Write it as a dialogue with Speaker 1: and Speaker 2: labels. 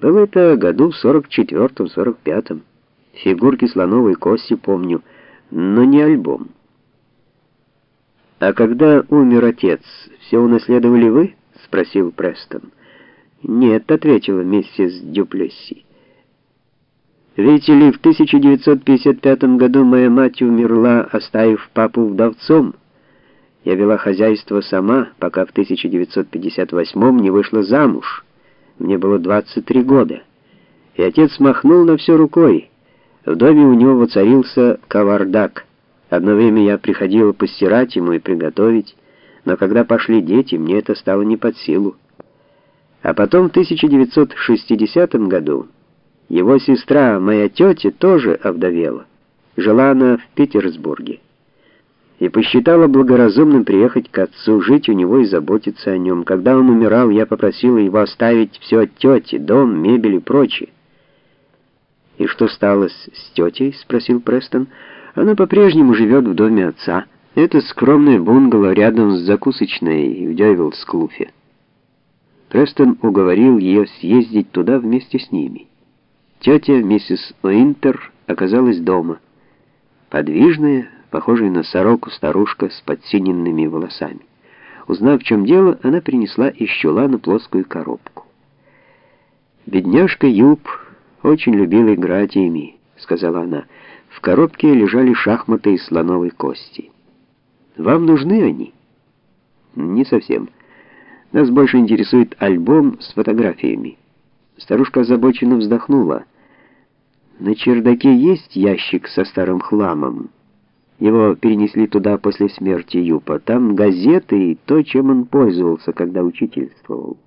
Speaker 1: Было это году в 44-м, 45-м. Фигурки слоновой кости помню, но не альбом. А когда умер отец, все унаследовали вы? спросил Престон. Нет, ответила миссис Дюплесси. Видите ли, в 1955 году моя мать умерла, оставив папу вдовцом. Я вела хозяйство сама, пока в 1958 не вышла замуж. Мне было 23 года. И отец махнул на все рукой. В доме у него воцарился кавардак. Одно время я приходила постирать ему и приготовить, но когда пошли дети, мне это стало не под силу. А потом в 1960 году его сестра, моя тетя, тоже овдовела. Жила она в Петербурге и посчитала благоразумным приехать к отцу, жить у него и заботиться о нем. Когда он умирал, я попросила его оставить все от тети, дом, мебель и прочее. «И что стало с тетей?» — спросил Престон. «Она по-прежнему живет в доме отца. Это скромное бунгало рядом с закусочной в Дёйвилс-Клуфе». Престон уговорил ее съездить туда вместе с ними. Тетя, миссис Уинтер, оказалась дома. Подвижная, похожая на сороку старушка с подсиненными волосами. Узнав, в чем дело, она принесла из чулана плоскую коробку. «Бедняжка Юб очень любила играть ими», — сказала она. «В коробке лежали шахматы из слоновой кости. Вам нужны они?» «Не совсем. Нас больше интересует альбом с фотографиями». Старушка озабоченно вздохнула. «На чердаке есть ящик со старым хламом?» Его перенесли туда после смерти Юпа. Там газеты и то, чем он пользовался, когда учительствовал.